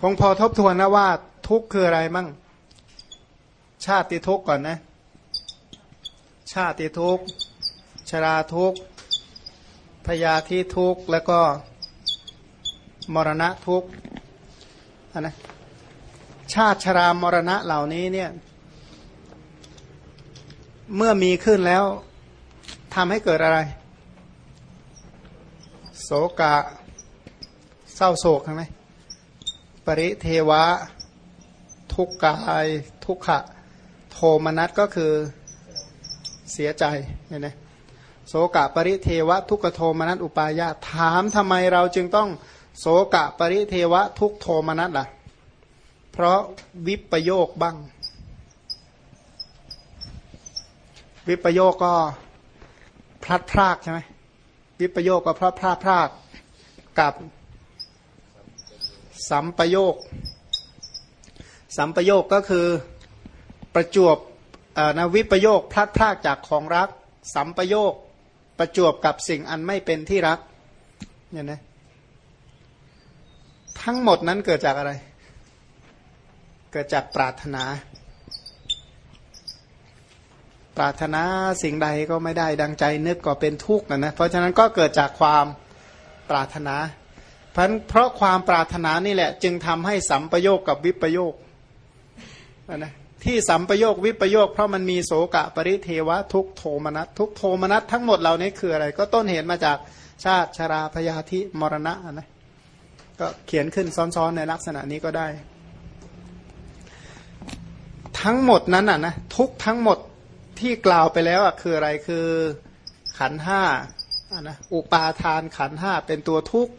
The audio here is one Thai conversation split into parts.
คงพอทบทวนนะว่าทุกข์คืออะไรมั่ง ชาติทุกข์ก่อนนะ ชาติทุกข์ ชราทุกข์พยาธิทุกข์ แล้วก็มรณะทุกข์นะชาติชรามรณะเหล่านี้เนี่ยเมื่อมีขึ้นแล้วทำให้เกิดอะไร โศกะ เศร้าโศกใช่ไหม ปริเทวะ ทุกกาย ทุกขะ โทมนัสก็คือเสียใจเนี่ยนะโสกะปริเทวะ ทุกขโทมนัสอุปายาถามทำไมเราจึงต้องโสกะปริเทวะ ทุกโทมนัสล่ะ เพราะวิปโยคบ้าง วิปโยคก็พลัดพรากใช่ไหมวิปโยคก็พลัดพรากพรากกับ สัมปโยค สัมปโยคก็คือประจวบนะวิปโยคพลัดพรากจากของรัก สัมปโยคประจวบกับสิ่งอันไม่เป็นที่รักเนี่ยนะทั้งหมดนั้นเกิดจากอะไร เกิดจากปรารถนา ปรารถนาสิ่งใดก็ไม่ได้ดังใจนึกก็เป็นทุกข์นะนะเพราะฉะนั้นก็เกิดจากความปรารถนา เพราะเพราะความปรารถนานี่แหละ จึงทำให้สัมปโยคกับวิปโยคนะที่สัมปโยควิปโยคเพราะมันมีโสกะปริเทวะทุกโทมนัสทุกโทมนัสทั้งหมดเหล่านี้คืออะไร ก็ต้นเหตุมาจากชาติชราพยาธิมรณะนะก็เขียนขึ้นซ้อนๆในลักษณะนี้ก็ได้ ทั้งหมดนั้นอะนะทุกทั้งหมดที่กล่าวไปแล้วอะคืออะไรคือขันห้าอะนะอุปาทานขันห้าเป็นตัวทุก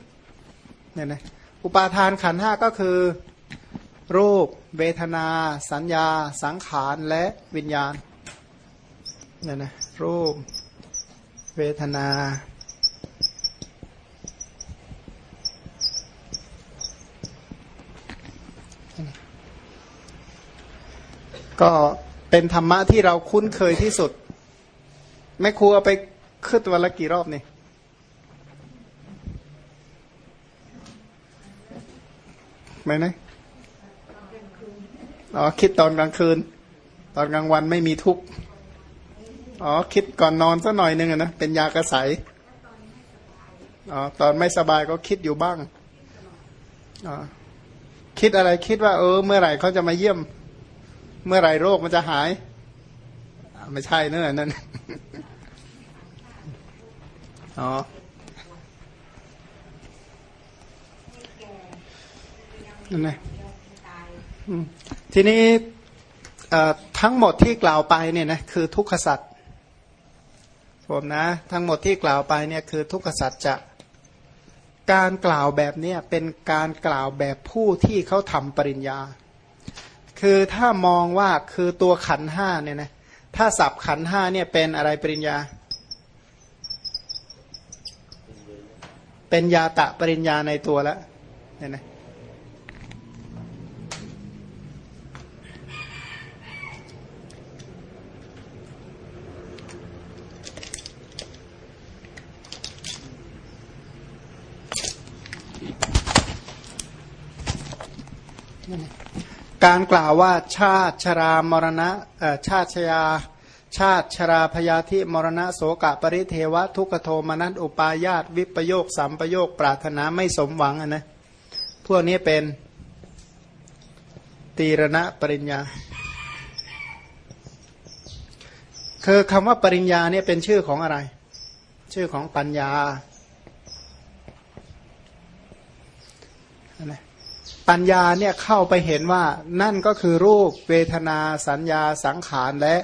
เนี่ยนะอุปาทานขันห้าก็คือ รูป เวทนา สัญญา สังขารและวิญญาณเนี่ยนะรูป เวทนา ก็เป็นธรรมะที่เราคุ้นเคยที่สุดแม่ครูเอาไปขึ้นวันละกี่รอบเนี่ย ไหมนะอ๋อคิดตอนกลางคืน ตอนกลางวันไม่มีทุกข์อ๋อคิดก่อนนอนสักหน่อยหนึ่งนะเป็นยากระสายอ๋อตอนไม่สบายก็คิดอยู่บ้างอ๋อคิดอะไรคิดว่า เออ เมื่อไหร่เขาจะมาเยี่ยม เมื่อไหร่โรคมันจะหายไม่ใช่เนอะนั่นอ๋อ นั่นไงทีนี้ทั้งหมดที่กล่าวไปเนี่ยนะคือทุกขสัตว์ผมนะ ทั้งหมดที่กล่าวไปเนี่ยคือทุกขสัตว์จะการกล่าวแบบนี้เป็นการกล่าวแบบผู้ที่เขาทำปริญญา คือถ้ามองว่าคือตัวขันห้าเนี่ยนะถ้าสับขันห้าเนี่ยเป็นอะไรปริญญา เป็นยาตะปริญญาในตัวแล้วเนี่ยนะ การกล่าวว่าชาติชรามรณะชาติชยา ชาติชราพยาธิมรณะโสกะปริเทวะ ทุกโทมนัสอุปายาตวิปโยคสัมปโยคปรารถนาไม่สมหวังนะพวกนี้เป็นตีรณะปริญญา คือคำว่าปริญญาเนี่ยเป็นชื่อของอะไร ชื่อของปัญญา ปัญญาเนี่ยเข้าไปเห็นว่านั่นก็คือรูปเวทนาสัญญาสังขารและ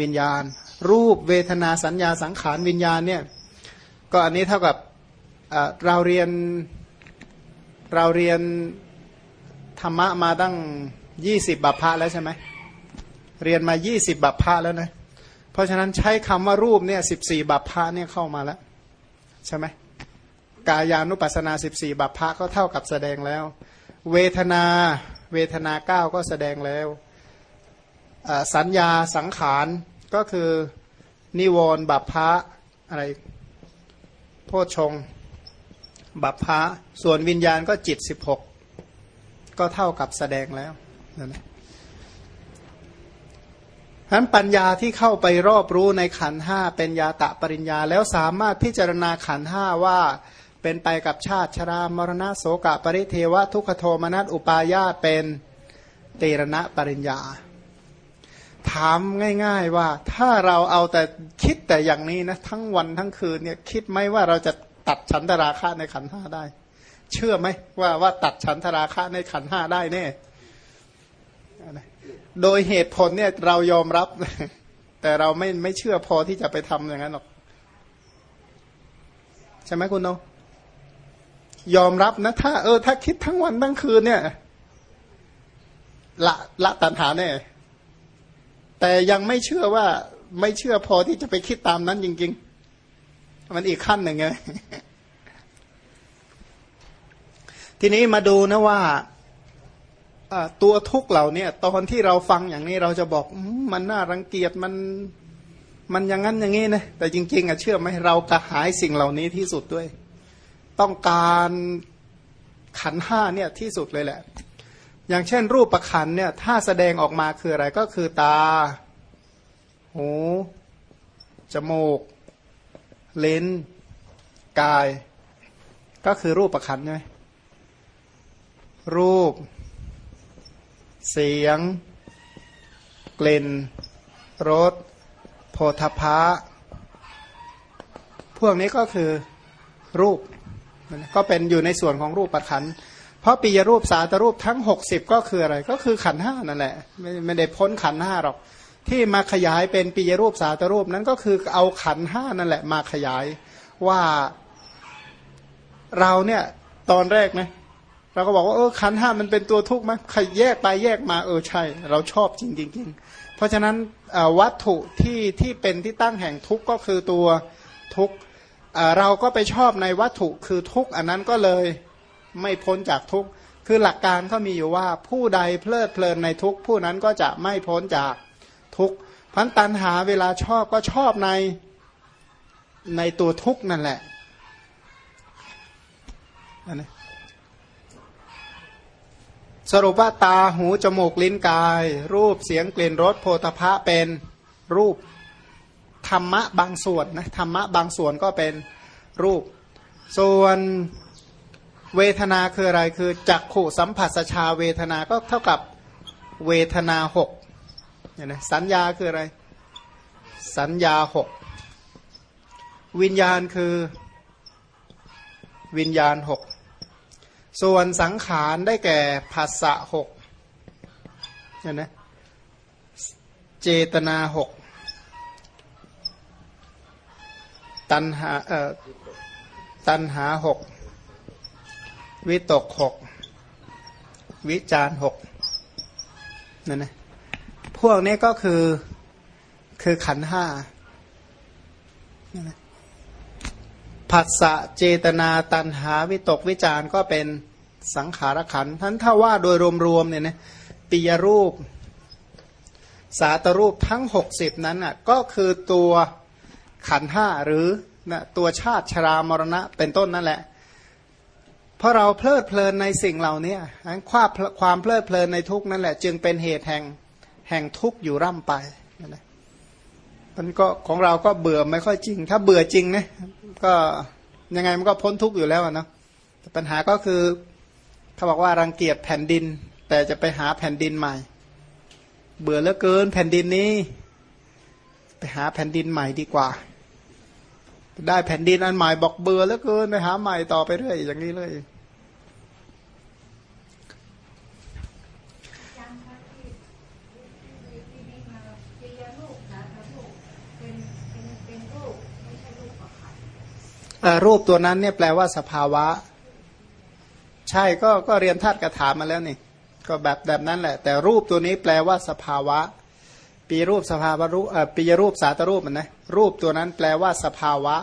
วิญญาณ รูปเวทนาสัญญาสังขารวิญญาณเนี่ยก็อันนี้เท่ากับเราเรียนเราเรียนธรรมะมาตั้งยี่สิบบัพพะแล้วใช่ไหมเรียนมายี่สิบบัพพะแล้วนะเพราะฉะนั้นใช้คำว่ารูปเนี่ยสิบสี่บัพพะเนี่ยเข้ามาแล้วใช่ไหมกายานุปัสนาสิบสี่บัพพะก็เท่ากับแสดงแล้ว เวทนา เวทนาเก้าก็แสดงแล้ว สัญญาสังขารก็คือนิวรณ์บัพพะอะไรโพชงบัพพะส่วนวิญญาณก็จิตสิบหกก็เท่ากับแสดงแล้วนั่นนั้นปัญญาที่เข้าไปรอบรู้ในขันห้าเป็นยาตะปริญญา แล้วสามารถพิจารณาขันห้าว่า เป็นไปกับชาติชรามรณะโสกะปริเทวะทุกขโทมนัสอุปายาตเป็นเตรณะปริญญา ถามง่าย ๆว่าถ้าเราเอาแต่คิดแต่อย่างนี้นะทั้งวันทั้งคืนเนี่ยคิดไหมว่าเราจะตัดฉันทราคะในขันห้าได้ เชื่อไหมว่าว่าตัดฉันทราคะในขันห้าได้แน่โดยเหตุผลเนี่ยเรายอมรับ แต่เราไม่ไม่เชื่อพอที่จะไปทำอย่างนั้นหรอก ใช่ไหมคุณโน ยอมรับนะถ้าเออถ้าคิดทั้งวันทั้งคืนเนี่ย ละละตัณหาแน่แต่ยังไม่เชื่อว่าไม่เชื่อพอที่จะไปคิดตามนั้นจริง ๆ มันอีกขั้นหนึ่งไงทีนี้มาดูนะว่าตัวทุกเหล่านี้ตอนที่เราฟังอย่างนี้เราจะบอกมันน่ารังเกียจมันมันอย่างนั้นอย่างนี้นะแต่จริง ๆอะเชื่อไหมเรากระหายสิ่งเหล่านี้ที่สุดด้วย ต้องการขันห้าเนี่ยที่สุดเลยแหละ อย่างเช่น รูปประขันเนี่ยถ้าแสดงออกมาคืออะไรก็คือตา หู จมูก เลนกาย ก็คือรูปประขันใช่ไหมรูป เสียง กลิ่น รสโพธพะพวกนี้ก็คือรูป ก็เป็นอยู่ในส่วนของรูปปัจขันเพราะปียรูปสาตรูปทั้ง 60 ก็คืออะไร ก็คือขันห้านั่นแหละ ไม่ไม่ได้พ้นขันห้าหรอก ที่มาขยายเป็นปียรูปสาตรูปนั้นก็คือเอาขันห้านั่นแหละ มาขยายว่าเราเนี่ยตอนแรกนะเราก็บอกว่าเออขันห้ามันเป็นตัวทุกข์ไหมใครแยกไปแยกมาเออใช่ เราชอบจริงจริงเพราะฉะนั้นวัตถุที่ที่เป็นที่ตั้งแห่งทุกข์ก็คือตัวทุกข์ เราก็ไปชอบในวัตถุคือทุกข์อันนั้นก็เลยไม่พ้นจากทุกข์คือหลักการเขามีอยู่ว่าผู้ใดเพลิดเพลินในทุกข์ผู้นั้นก็จะไม่พ้นจากทุกข์พันตันหาเวลาชอบก็ชอบในในตัวทุกข์นั่นแหละนสรุปว่าตาหูจมูกลิ้นกาย รูปเสียงกลิ่นรสโพธพะเป็นรูป ธรรมะบางส่วนนะธรรมะบางส่วนก็เป็นรูป ส่วนเวทนาคืออะไรคือจักขู่สัมผัสชาเวทนาก็เท่ากับเวทนาหกเนี่ยนะสัญญาคืออะไร สัญญาหกวิญญาณคือวิญญาณหกส่วนสังขารได้แก่ภาษะหกเห็นไหมเจตนาหก ตันหาเอ่อตันหาหกวิตกหกวิจารหกนั่นนะพวกนี้ก็คือคือขันห้าผัสสะเจตนาตันหาวิตกวิจารก็เป็นสังขารขันท่านถ้าว่าโดยรวมๆเนี่ยนะปิยรูป สาตรูปทั้ง 60 นั้นอะก็คือตัว ขันห้าหรือนะตัวชาติชรามรณะเป็นต้นนั่นแหละ เพราะเราเพลิดเพลินในสิ่งเหล่านี้ความความเพลิดเพลินในทุกนั่นแหละ จึงเป็นเหตุแห่งแห่งทุกอยู่ร่ำไปนะมันก็ของเราก็เบื่อไม่ค่อยจริง ถ้าเบื่อจริงนะก็ยังไงมันก็พ้นทุกข์อยู่แล้วนะแต่ปัญหาก็คือเขาบอกว่ารังเกียจแผ่นดิน แต่จะไปหาแผ่นดินใหม่ เบื่อเหลือเกินแผ่นดินนี้ ไปหาแผ่นดินใหม่ดีกว่า ได้แผ่นดินอันใหม่บอกเบื่อเหลือเกินไปหาใหม่ต่อไปเรื่อยอย่างนี้เลยรูปตัวนั้นเนี่ยแปลว่าสภาวะ ใช่ก็ก็เรียนธาตุกถามาแล้วนี่ ก็แบบแบบนั้นแหละ แต่รูปตัวนี้แปลว่าสภาวะ ปีรูปสภาวะรูปปีรูปสาตรูปมันนะรูปตัวนั้นแปลว่าสภาวะ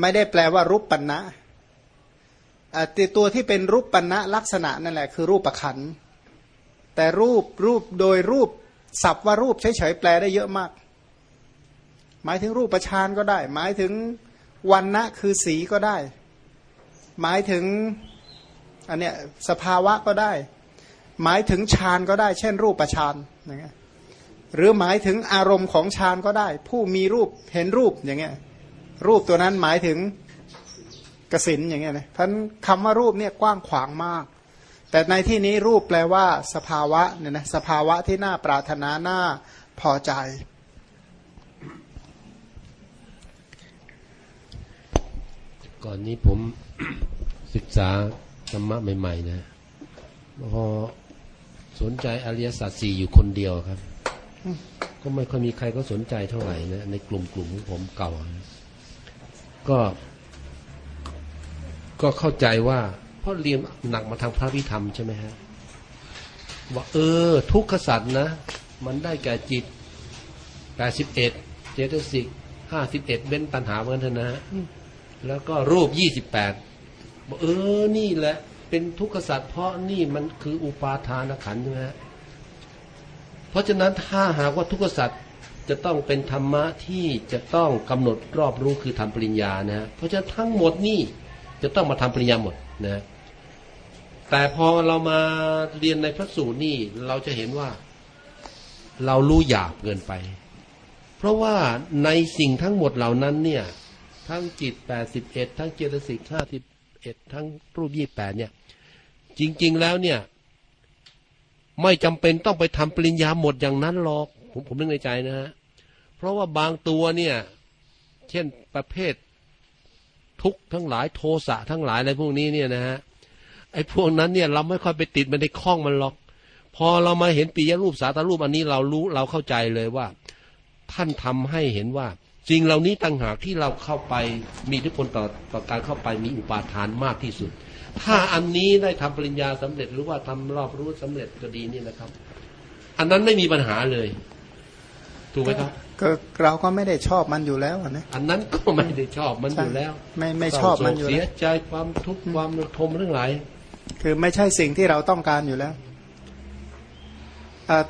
ไม่ได้แปลว่ารูปปัญนะตัวที่เป็นรูปปัญนะลักษณะนั่นแหละคือรูปประคันแต่รูปรูปโดยรูปศัพท์ว่ารูปเฉยๆแปลได้เยอะมาก หมายถึงรูปประชานก็ได้ หมายถึงวันนะคือสีก็ได้ หมายถึงอันเนี้ยสภาวะก็ได้ หมายถึงฌานก็ได้ เช่น รูปฌานอย่างเงี้ย หรือหมายถึงอารมณ์ของฌานก็ได้ ผู้มีรูปเห็นรูปอย่างเงี้ย รูปตัวนั้นหมายถึงกสินอย่างเงี้ยนะท่านคำว่ารูปเนี่ยกว้างขวางมาก แต่ในที่นี้รูปแปลว่า สภาวะเนี่ยนะสภาวะที่น่าปรารถนาน่าพอใจ ก่อนนี้ผมศึกษาธรรมะใหม่ ๆ นะพอสนใจอริยสัจสี่อยู่คนเดียวครับ ก็ไม่ค่อยมีใครก็สนใจเท่าไหร่นะในกลุ่มกลุ่มของผมเก่า ก็ ก็เข้าใจว่าเพราะเรียนหนักมาทางพระวิธรรมใช่ไหมฮะว่าเออ ทุกขสัตว์นะ มันได้แก่จิตแปดสิบเอ็ดเจตสิกห้าสิบเอ็ดเว้นตัณหาเหมือนกันนะฮะแล้วก็รูปยี่สิบแปดบอกเออนี่แหละ เป็นทุกขสัตว์เพราะนี่มันคืออุปาทานขันใช่ไหมฮะ เพราะฉะนั้นถ้าหากว่าทุกขสัตว์จะต้องเป็นธรรมะที่จะต้องกำหนดรอบรู้คือทำปริญญานะเพราะฉะนั้นทั้งหมดนี่จะต้องมาทำปริญญาหมดนะแต่พอเรามาเรียนในพระสูตรนี่เราจะเห็นว่า เรารู้หยาบเกินไป เพราะว่าในสิ่งทั้งหมดเหล่านั้นเนี่ย ทั้งจิตแปดสิบเอ็ดทั้งเจตสิกห้าสิบเอ็ดทั้งรูปยี่แปดเนี่ย จริง ๆแล้วเนี่ย ไม่จำเป็นต้องไปทำปริญญาหมดอย่างนั้นหรอก ผมผมนึกในใจนะฮะเพราะว่าบางตัวเนี่ย เช่นประเภททุกทั้งหลายโทสะทั้งหลายอะไรพวกนี้เนี่ยนะฮะไอ้พวกนั้นเนี่ย เราไม่ค่อยไปติดมันในคล้องมันหรอก พอเรามาเห็นปียรูปสาตรูปอันนี้เรารู้เราเข้าใจเลยว่า ท่านทำให้เห็นว่าสิ่งเหล่านี้ต่างหากที่เราเข้าไปมีทธิพลต่อต่อการเข้าไปมีอุปาทานมากที่สุด ถ้าอันนี้ได้ทำปริญญาสำเร็จหรือว่าทำรอบรู้สำเร็จก็ดีนี่นะครับ อันนั้นไม่มีปัญหาเลย ถูกไหมครับก็เราก็ไม่ได้ชอบมันอยู่แล้วอะนะอันนั้นก็ไม่ได้ชอบมันอยู่แล้ว ไม่ไม่ชอบมันอยู่เสียแล้วใจความทุกข์ความระทมเรื่องหลายคือไม่ใช่สิ่งที่เราต้องการอยู่แล้วเอ่อ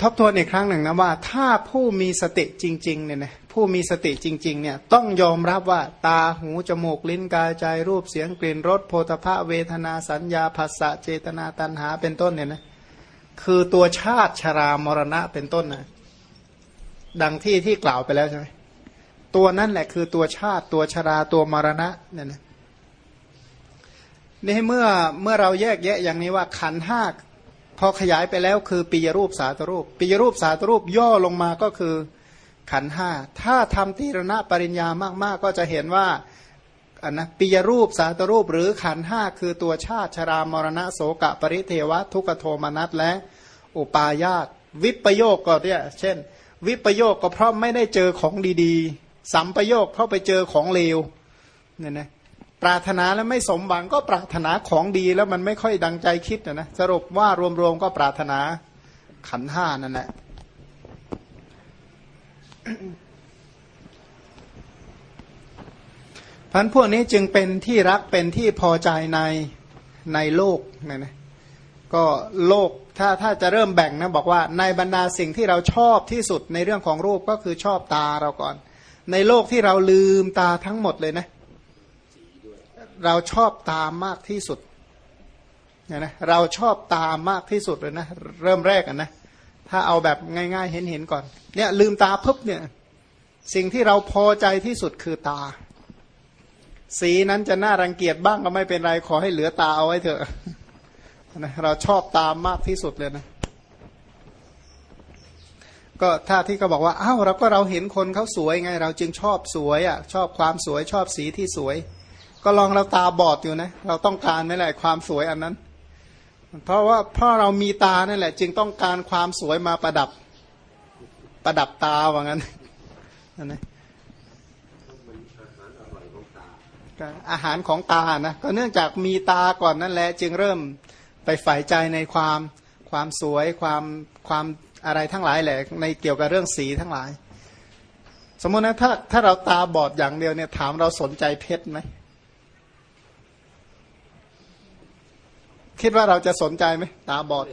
ทบทวนอีกครั้งหนึ่งนะว่า ถ้าผู้มีสติจริงๆเนี่ยนะผู้มีสติจริงๆเนี่ยต้องยอมรับว่าตาหูจมูกลิ้นกายใจรูปเสียงกลิ่นรสโพธภะเวทนาสัญญาผัสสะเจตนาตัณหาเป็นต้นเนี่ยนะคือตัวชาติชรามรณะเป็นต้นนะดังที่ที่กล่าวไปแล้วใช่ไหมตัวนั่นแหละคือตัวชาติตัวชราตัวมรณะเนี่ยนะนี่เมื่อเมื่อเราแยกแยะอย่างนี้ว่าขันห้า พอขยายไปแล้วคือปิยรูปสาตรูปปิยรูปสาตรูปย่อลงมาก็คือขันห้าถ้าทำตีรณะปริญญามาก ๆ ก็จะเห็นว่าอันนะปิยรูปสาตรูปหรือขันห้าคือตัวชาติชรามรณะโสกะปริเทวะ ทุกโทมนัสและอุปาญาตวิปโยคก็เนี่ยเช่น วิปโยคก็เพราะไม่ได้เจอของดีๆสัมปโยคเพราะไปเจอของเลวเนี่ยนะ ปรารถนาแล้วไม่สมหวังก็ปรารถนาของดีแล้วมันไม่ค่อยดังใจคิดนะนะสรุปว่ารวมๆก็ปรารถนาขันห้านั่นแหละพันพวกนี้จึงเป็นที่รักเป็นที่พอใจในในโลกนะนะก็โลกถ้าถ้าจะเริ่มแบ่งนะบอกว่าในบรรดาสิ่งที่เราชอบที่สุดในเรื่องของรูปก็คือชอบตาเราก่อน ในโลกที่เราลืมตาทั้งหมดเลยนะเเราชอบตามากที่สุดเนี่ยนะเราชอบตามากที่สุดเลยนะเริ่มแรกอะนะถ้าเอาแบบง่าย ๆ เห็นเห็นก่อน เนี่ยลืมตาปุ๊บเนี่ยสิ่งที่เราพอใจที่สุดคือตา สีนั้นจะน่ารังเกียจบ้างก็ไม่เป็นไรขอให้เหลือตาเอาไว้เถอะนะเราชอบตามมากที่สุดเลยนะก็ถ้าที่เขาบอกว่าอ้าวเราก็เราเห็นคนเขาสวยไง เราจึงชอบสวยอะชอบความสวยชอบสีที่สวย ก็ลองเราตาบอดอยู่นะ เราต้องการไม่แหละความสวยอันนั้น เพราะว่าเพราะเรามีตานั่นแหละ จึงต้องการความสวยมาประดับ ประดับตาว่างั้นนะอาหารของตานะก็เนื่องจากมีตาก่อนนั่นแหละ จึงเริ่มไปใฝ่ใจในความความสวยความความอะไรทั้งหลายแหละ ในเกี่ยวกับเรื่องสีทั้งหลาย สมมตินะถ้าถ้าเราตาบอดอย่างเดียวเนี่ยถามเราสนใจเพชรไหม คิดว่าเราจะสนใจไหมตาบอด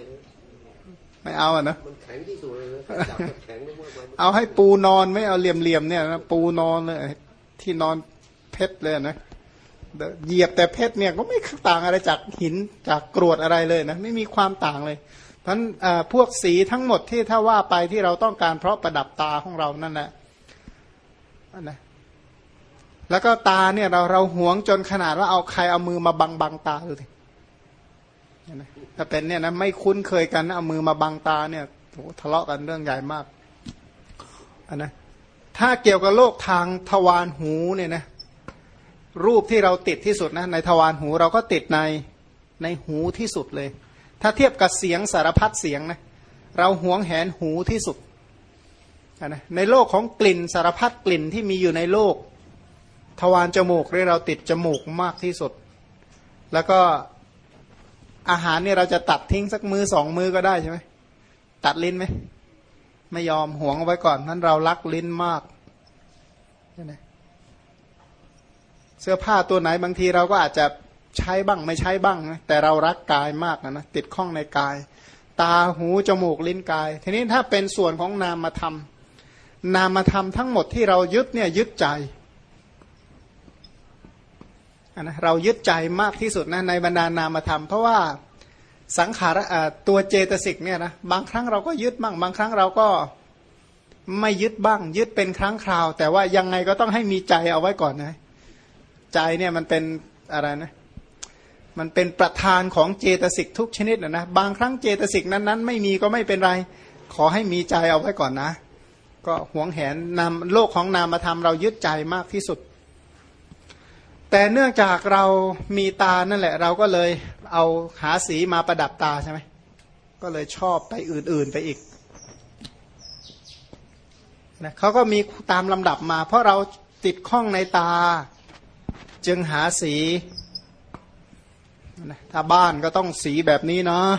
ไม่เอาอะนะมันแข็งที่สุดเลยจับแข็งมากเอาให้ปูนอนไม่เอาเหลี่ยมๆเนี่ยนะปูนอนเลยที่นอนเพชรเลยนะเหยียบแต่เพชรเนี่ยก็ไม่ต่างอะไรจากหินจากกรวดอะไรเลยนะไม่มีความต่างเลยเพราะฉะนั้นพวกสีทั้งหมดที่ถ้าว่าไปที่เราต้องการเพราะประดับตาของเรานั่นแหละนะแล้วก็ตาเนี่ยเราเราหวงจนขนาดว่าเอาใครเอามือมาบังบังตาดูสิ ถ้าเป็นเนี่ยนะไม่คุ้นเคยกันเอามือมาบังตาเนี่ยโหทะเลาะกันเรื่องใหญ่มากอันนะถ้าเกี่ยวกับโรคทางทวารหูเนี่ยนะรูปที่เราติดที่สุดนะในทวารหูเราก็ติดในในหูที่สุดเลย ถ้าเทียบกับเสียงสารพัดเสียงนะเราหวงแหนหูที่สุดนะในโลกของกลิ่นสารพัดกลิ่นที่มีอยู่ในโลก ทวารจมูกเราติดจมูกมากที่สุด แล้วก็ อาหารเนี่ยเราจะตัดทิ้งสักมือสองมือก็ได้ใช่ไหมตัดลิ้นไหมไม่ยอมหวงเอาไว้ก่อนนั้นเรารักลิ้นมากเสื้อผ้าตัวไหนบางทีเราก็อาจจะใช้บ้างไม่ใช้บ้างนะแต่เรารักกายมากนะนะติดข้องในกาย ตาหูจมูกลิ้นกาย ทีนี้ถ้าเป็นส่วนของนามธรรมนามธรรมทั้งหมดที่เรายึดเนี่ยยึดใจ นะเรายึดใจมากที่สุดนะในบรรดานามธรรม เพราะว่าสังขารตัวเจตสิกเนี่ยนะบางครั้งเราก็ยึดบ้างบางครั้งเราก็ไม่ยึดบ้าง ยึดเป็นครั้งคราว แต่ว่ายังไงก็ต้องให้มีใจเอาไว้ก่อนนะใจเนี่ยมันเป็นอะไรนะมันเป็นประธานของเจตสิกทุกชนิดนะนะบางครั้งเจตสิกนั้นๆ ไม่มีก็ไม่เป็นไร ขอให้มีใจเอาไว้ก่อนนะ ก็หวงแหนนามโลกของนามธรรมเรายึดใจมากที่สุด แต่เนื่องจากเรามีตานั่นแหละ เราก็เลยเอาหาสีมาประดับตาใช่ไหมก็เลยชอบไปอื่น ๆไปอีกนะเขาก็มีตามลำดับมา เพราะเราติดข้องในตา จึงหาสีนะถ้าบ้านก็ต้องสีแบบนี้เนาะ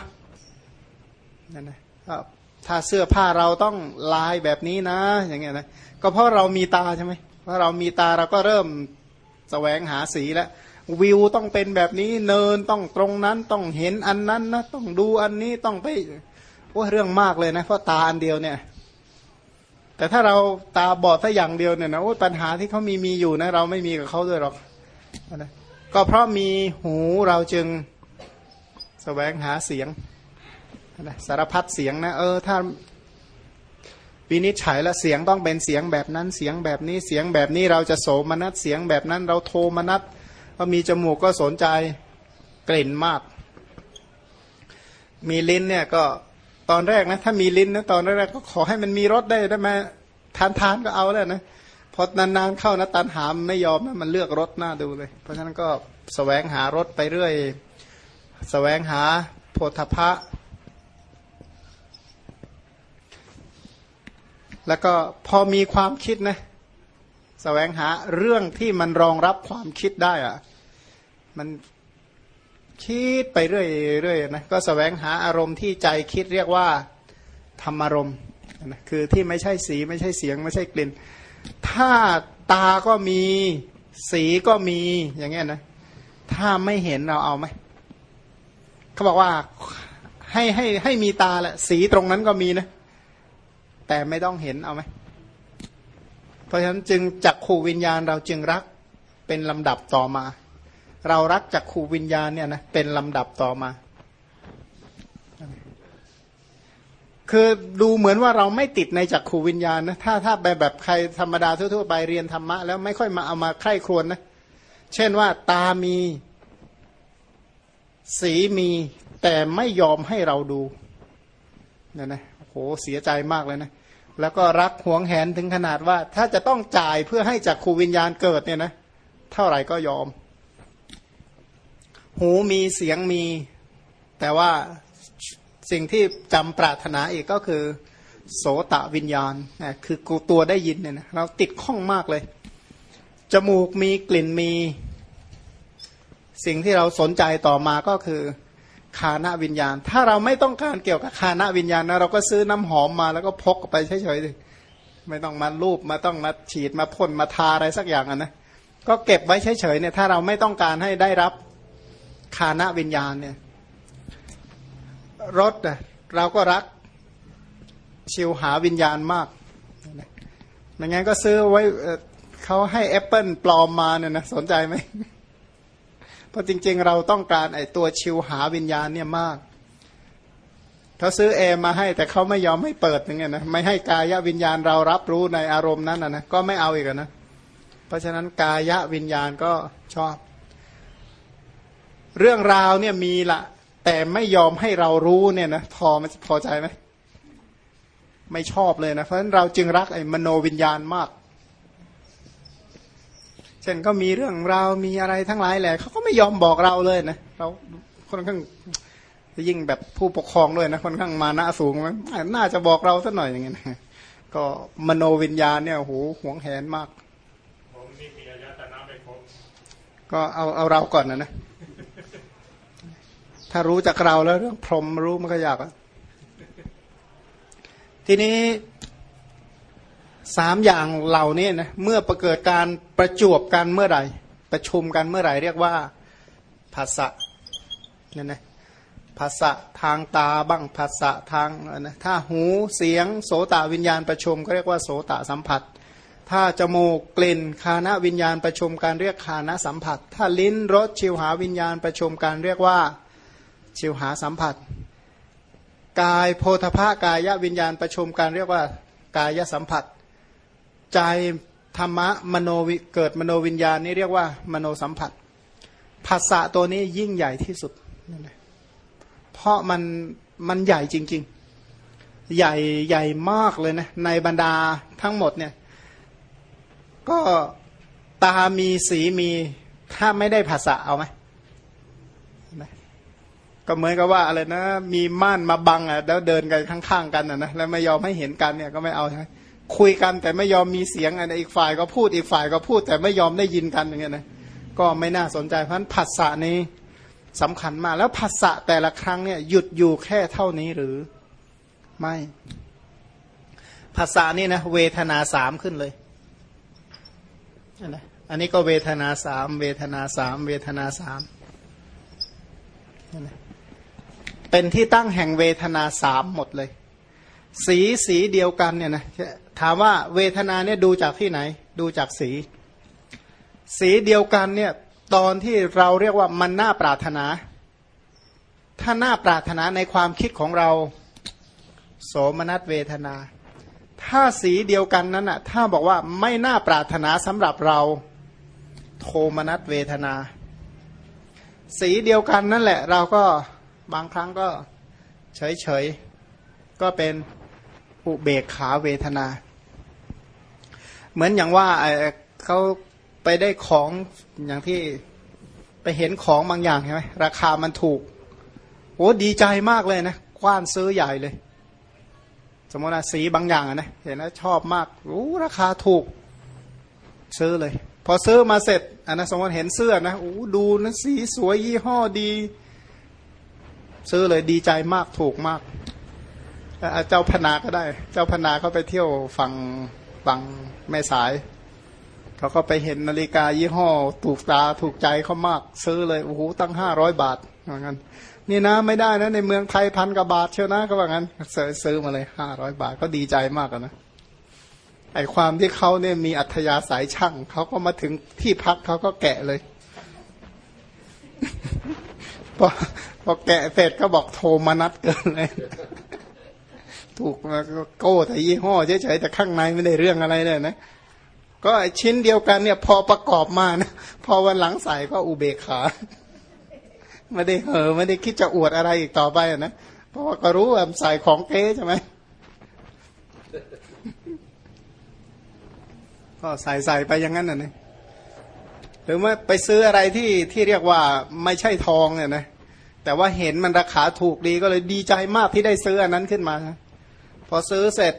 นั่นนะถ้าเสื้อผ้าเราต้องลายแบบนี้นะ อย่างเงี้ยนะก็เพราะเรามีตาใช่ไหมเพราะเรามีตาเราก็เริ่ม แสวงหาสีแล้ววิวต้องเป็นแบบนี้เนินต้องตรงนั้นต้องเห็นอันนั้นนะต้องดูอันนี้ต้องไปโอ้เรื่องมากเลยนะเพราะตาอันเดียวเนี่ย แต่ถ้าเราตาบอดสัอย่างเดียวเนี่ยนะโอ้ปัญหาที่เขามีมีอยู่นะเราไม่มีกับเขาด้วยหรอกนะก็เพราะมีหูเราจึงแสวงหาเสียงนะสารพัดเสียงนะเออถ้า วินิจฉัยและเสียงต้องเป็นเสียงแบบนั้นเสียงแบบนี้เสียงแบบนี้เราจะโสมนัสเสียงแบบนั้น เราโทมนัสก็มีจมูกก็สนใจกลิ่นมาก มีลิ้นเนี่ยก็ตอนแรกนะถ้ามีลิ้นนะตอนแรกก็ขอให้มันมีรสได้ได้ไหมทานทานก็เอาแล้วนะพอนานๆเข้านะตันหามไม่ยอมนะมันเลือกรสหน้าดูเลย เพราะฉะนั้นก็สแสวงหารสไปเรื่อยสแสวงหาโพธพะ แล้วก็พอมีความคิดนะสแสวงหาเรื่องที่มันรองรับความคิดได้อะมันคิดไปเรื่อยๆนะก็สแสวงหาอารมณ์ที่ใจคิดเรียกว่าธรรมารมณ์นะคือที่ไม่ใช่สีไม่ใช่เสียง ไม่ใช่กลิ่น ถ้าตาก็มีสีก็มีอย่างเงี้ยนะถ้าไม่เห็นเราเอาไหมเขาบอกว่าให้ให้ให้มีตาแหละสีตรงนั้นก็มีนะ แต่ไม่ต้องเห็นเอาไหมเพราะฉะนั้นจึงจักขูวิญญาณเราจึงรักเป็นลำดับต่อมา เรารักจักขูวิญญาณเนี่ยนะเป็นลำดับต่อมา คือดูเหมือนว่าเราไม่ติดในจักขูวิญญาณนะถ้าถ้าแบบแบบใครธรรมดาทั่วๆไปเรียนธรรมะแล้วไม่ค่อยมาเอามาใคร่ครวญนะเช่นว่าตามีสีมีแต่ไม่ยอมให้เราดูเนี่ยนะโหเสียใจมากเลยนะ แล้วก็รักหวงแหนถึงขนาดว่า ถ้าจะต้องจ่ายเพื่อให้จักขูวิญญาณเกิดเนี่ยนะ เท่าไหร่ก็ยอม หูมีเสียงมี แต่ว่าสิ่งที่จำปรารถนาอีกก็คือ โสตะวิญญาณนะคือกูตัวได้ยินเนี่ยนะเราติดข้องมากเลย จมูกมีกลิ่นมี สิ่งที่เราสนใจต่อมาก็คือ คานาวิญญาณ ถ้าเราไม่ต้องการเกี่ยวกับคานาวิญญาณนะเราก็ซื้อน้ำหอมมาแล้วก็พกไปเฉยๆไม่ต้องมาลูบมาต้องมาฉีดมาพ่นมาทาอะไรสักอย่างนะก็เก็บไว้เฉยๆเนี่ยถ้าเราไม่ต้องการให้ได้รับคานาวิญญาณเนี่ยรถเราก็รักชิวหาวิญญาณมากไม่งั้นก็ซื้อไว้เขาให้แอปเปิลปลอมมาเนี่ยนะสนใจไหม ราะจริง ๆ เราต้องการไอ้ตัวชิวหาวิญญาณเนี่ยมากเขาซื้อแอร์มาให้แต่เขาไม่ยอมให้เปิดอย่างเงี้ยนะไม่ให้กายวิญญาณเรารับรู้ในอารมณ์นั้นนะนะก็ไม่เอาอีกนะ เพราะฉะนั้นกายวิญญาณก็ชอบ เรื่องราวเนี่ยมีละแต่ไม่ยอมให้เรารู้เนี่ยนะพอมันพอใจไหมไม่ชอบเลยนะเพราะฉะนั้นเราจึงรักไอ้มโนวิญญาณมาก ช่นก็มีเรื่องราวมีอะไรทั้งหลายแหละเขาก็ไม่ยอมบอกเราเลยนะเราค่อนข้างยิ่งแบบผู้ปกครองด้วยนะค่อนข้างมานะสูงไหมน่าจะบอกเราสักหน่อยอย่างเงี้ยก็มโนวิญญาณเนี่ยโหหวงแหนมากผมนี่มีอายตนะไม่ครบก็เอาเอาเราก่อนนะนะ ถ้ารู้จากเราแล้วเรื่องพรหมรู้มันก็ยากอะทีนี้ สามอย่างเหล่านี้นะเมื่อประเกิดการประจวบกันเมื่อไหร่ ประชุมกันเมื่อไหร่ เรียกว่าภาษะเนี่ยนะภาษะทางตาบ้างภาษะทางนะถ้าหูเสียงโสตวิญญาณประชุมก็เรียกว่าโสตสัมผัส ถ้าจมูกกลิ่นคานะวิญญาณประชุมการเรียกคานะสัมผัส ถ้าลิ้นรสชิวหาวิญญาณประชุมการเรียกว่าชิวหาสัมผัส กายโพธภากายวิญญาณประชุมการเรียกว่ากายสัมผัส ใจธรรมะมโนวิเกิดมโนวิญญาณนี่เรียกว่ามโนสัมผัสภาษะตัวนี้ยิ่งใหญ่ที่สุดเพราะมันมันใหญ่จริง ๆ ใหญ่ใหญ่มากเลยนะในบรรดาทั้งหมดเนี่ย ก็ตามีสีมีถ้าไม่ได้ภาษาเอาไหมก็เหมือนกับว่าอะไรนะ มีม่านมาบังอะแล้วเดินกันข้างๆกันอะนะแล้วไม่ยอมให้เห็นกันเนี่ยก็ไม่เอาใช่ไหม คุยกันแต่ไม่ยอมมีเสียงอันอีกฝ่ายก็พูดอีกฝ่ายก็พูดแต่ไม่ยอมได้ยินกันอย่างเงี้ยนะก็ไม่น่าสนใจเพราะนั้นภาษานี้สำคัญมากแล้วภาษาแต่ละครั้งเนี่ยหยุดอยู่แค่เท่านี้หรือไม่ภาษานี่นะเวทนาสามขึ้นเลยอันนี้ก็เวทนาสามเวทนาสามเวทนาสามเป็นที่ตั้งแห่งเวทนาสามหมดเลย สีสีเดียวกันเนี่ยนะ ถามว่าเวทนาเนี่ยดูจากที่ไหน ดูจากสี สีเดียวกันเนี่ยตอนที่เราเรียกว่ามันน่าปรารถนา ถ้าน่าปรารถนาในความคิดของเรา โสมนัสเวทนา ถ้าสีเดียวกันนั้นอะถ้าบอกว่าไม่น่าปรารถนาสำหรับเราโทมนัสเวทนา สีเดียวกันนั่นแหละ เราก็บางครั้งก็เฉยเฉยก็เป็นอุเบกขาเวทนา เหมือนอย่างว่าเขาไปได้ของอย่างที่ไปเห็นของบางอย่างใช่ไหมราคามันถูกโอ้ดีใจมากเลยนะกว้านซื้อใหญ่เลย สมมติว่าสีบางอย่างนะเห็นแล้วชอบมากโอ้ราคาถูก ซื้อเลย พอซื้อมาเสร็จอันนะสมมติเห็นเสื้อนะโอ้ดูนะสีสวยยี่ห้อดี ซื้อเลยดีใจมากถูกมากเจ้าพนาก็ได้ เจ้าพนาเขาไปเที่ยวฝั่ง ฝั่งแม่สาย เขาก็ไปเห็นนาฬิกายี่ห้อ ถูกตาถูกใจเขามาก ซื้อเลยโอ้โหตั้งห้าร้อยบาทเหมือนกันนี่นะไม่ได้นะในเมืองไทยพันกว่าบาทเชียวนะก็ว่างั้นซื้อมาเลยห้าร้อยบาทก็ดีใจมากนะไอความที่เขาเนี่ยมีอัธยาศัยช่างเขาก็มาถึงที่พักเขาก็แกะเลยพอพอแกะเสร็จก็บอกโทรมานัดเกินเลย ถูกมาโก้แต่ยี่ห้อเฉยๆแต่ข้างในไม่ได้เรื่องอะไรเลยนะ ก็ชิ้นเดียวกันเนี่ยพอประกอบมานะพอวันหลังใส่ก็อุเบกขา ไม่ได้เหอไม่ได้คิดจะอวดอะไรอีกต่อไปนะเพราะว่าก็รู้ว่าใส่ของเก๊ใช่ไหมก็ใส่ใส่ไปอย่างนั้นน่ะนี่หรือว่าไปซื้ออะไรที่ที่เรียกว่าไม่ใช่ทองเนี่ยนะแต่ว่าเห็นมันราคาถูกดีก็เลยดีใจมากที่ได้ซื้ออันนั้นขึ้นมา พอซื้อเสร็จ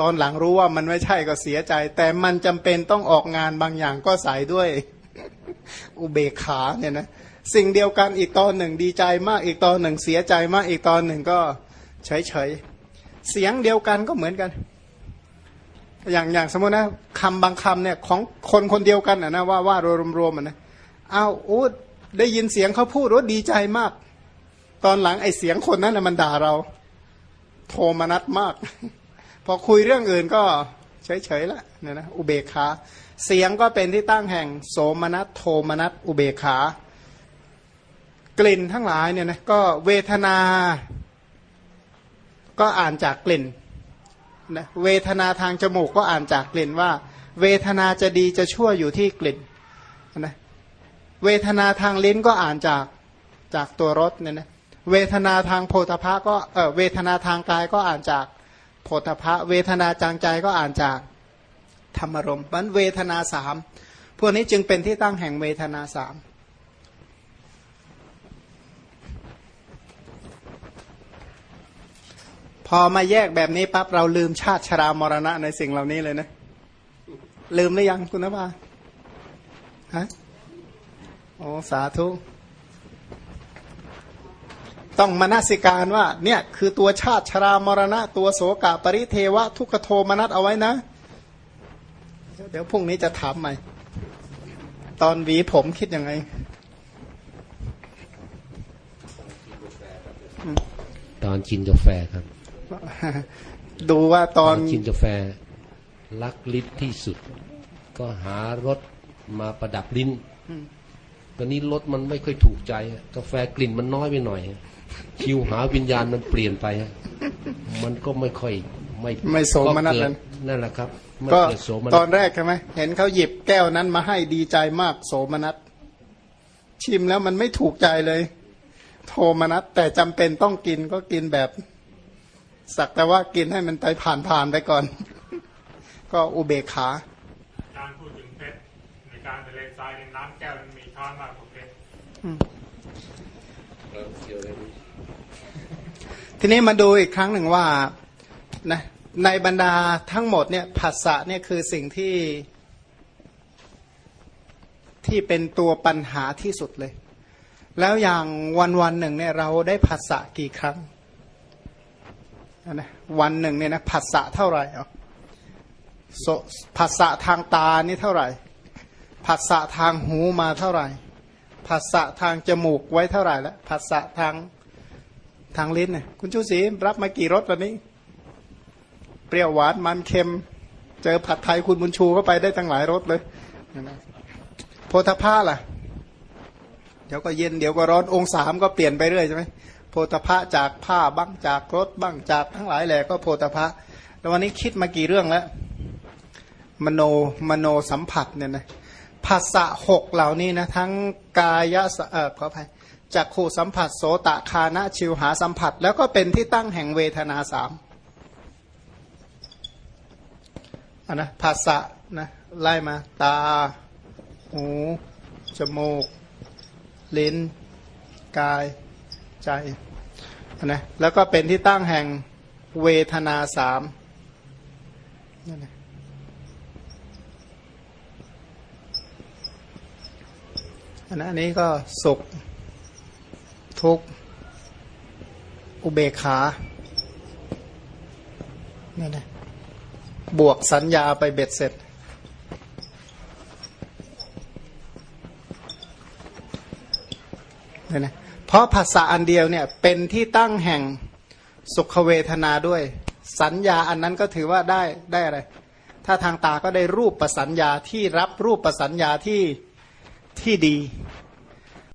ตอนหลังรู้ว่ามันไม่ใช่ก็เสียใจ แต่มันจำเป็นต้องออกงานบางอย่างก็ใส่ด้วย อุเบกขาเนี่ยนะสิ่งเดียวกันอีกตอนหนึ่งดีใจมากอีกตอนหนึ่งเสียใจมากอีกตอนหนึ่งก็เฉยเฉยเสียงเดียวกันก็เหมือนกัน อย่างอย่างสมมตินะคำบางคำเนี่ยของคนคนเดียวกันนะว่าว่ารวมๆนะเอาโอ้ได้ยินเสียงเขาพูดว่าดีใจมาก ตอนหลังไอ้เสียงคนนั้นนะมันด่าเรา โทมนัสมาก พอคุยเรื่องอื่นก็เฉยๆละเนี่ยนะอุเบกขาเสียงก็เป็นที่ตั้งแห่ง โสมนัสโทมนัสอุเบกขากลิ่นทั้งหลายเนี่ยนะก็เวทนา ก็อ่านจากกลิ่นนะเวทนาทางจมูกก็อ่านจากกลิ่นว่า เวทนาจะดีจะชั่วอยู่ที่กลิ่นนะเวทนาทางลิ้นก็อ่านจากจากตัวรสเนี่ยนะ เวทนาทางโพธพะก็เออเวทนาทางกายก็อ่านจากโพธพะ เวทนาจางใจก็อ่านจากธรรมรมมันเวทนาสามพวกนี้จึงเป็นที่ตั้งแห่งเวทนาสามพอมาแยกแบบนี้ปั๊บเราลืมชาติชรามรณะในสิ่งเหล่านี้เลยนะ ลืมหรือยังคุณนภาฮะโอ้สาธุ ต้องมานาสิการว่าเนี่ยคือตัวชาติชรามรณะ ตัวโสกะปริเทวะ ทุกขโทมนัสเอาไว้นะ เดี๋ยวพรุ่งนี้จะถามใหม่ ตอนหวีผมคิดยังไง ตอนกินกาแฟครับ ดูว่าตอนกินกาแฟรักลิ้นที่สุด ก็หารสมาประดับลิ้น ตอนนี้รสมันไม่ค่อยถูกใจอะกาแฟกลิ่นมันน้อยไปหน่อยอะคิวหาวิญญาณมันเปลี่ยนไปอะมันก็ไม่ค่อยไม่ไม่โสมนัสก็เกินั้ดนนั่นแหละครับไม่ก็เกิดโสมนัตอสนแรกใช่ไหมเห็นเขาหยิบแก้วนั้นมาให้ดีใจมากโสมนัสชิมแล้วมันไม่ถูกใจเลย โทมนัสแต่จำเป็นต้องกินก็กินแบบ สักแต่ว่ากินให้มันไปผ่านผ่านๆไปก่อน ก็อุเบกขา ทีนี้มาดูอีกครั้งหนึ่งว่านะในบรรดาทั้งหมดเนี่ยผัสสะเนี่ยคือสิ่งที่ที่เป็นตัวปัญหาที่สุดเลย แล้วอย่างวันวันๆหนึ่งเนี่ยเราได้ผัสสะกี่ครั้งนะวันหนึ่งเนี่ยนะผัสสะเท่าไหร่อาโสผัสสะทางตานี่เท่าไหร่ผัสสะทางหูมาเท่าไหร่ ผัสสะทางจมูกไว้เท่าไหร่แล้วผัสสะทางทางลิ้นเนี่ยคุณชูศรีรับมากี่รสวันนี้ เปรี้ยวหวานมันเค็ม เจอผัดไทยคุณบุญชูเข้าไปได้ตั้งหลายรสเลยนะโพธาภาล่ะ เดี๋ยวก็เย็นเดี๋ยวก็ร้อนองศามก็เปลี่ยนไปเรื่อยใช่ไหมโพธาภะจากผ้าบ้างจากรถบ้างจากทั้งหลายแหละก็โพธาภะแล้ววันนี้คิดมากี่เรื่องแล้วมโนมโนสัมผัสเนี่ยนะ ภาษะหกเหล่านี้นะทั้งกายะเออขออภัยจักขูสัมผัสโสตะคานะชิวหาสัมผัส แล้วก็เป็นที่ตั้งแห่งเวทนาสามอันนะภาษะนะไล่มา ตา หู จมูก ลิ้น กาย ใจอันนะแล้วก็เป็นที่ตั้งแห่งเวทนาสามนั่นนะ นนั้นอันนี้ก็สุข ทุกข์อุเบกขาเนี่ยนะบวกสัญญาไปเบ็ดเสร็จ เนี่ยนะเพราะภาษาอันเดียวเนี่ยเป็นที่ตั้งแห่งสุขเวทนาด้วย สัญญาอันนั้นก็ถือว่าได้ได้อะไร ถ้าทางตาก็ได้รูปประสัญญาที่รับรูปประสัญญาที่ ที่ดี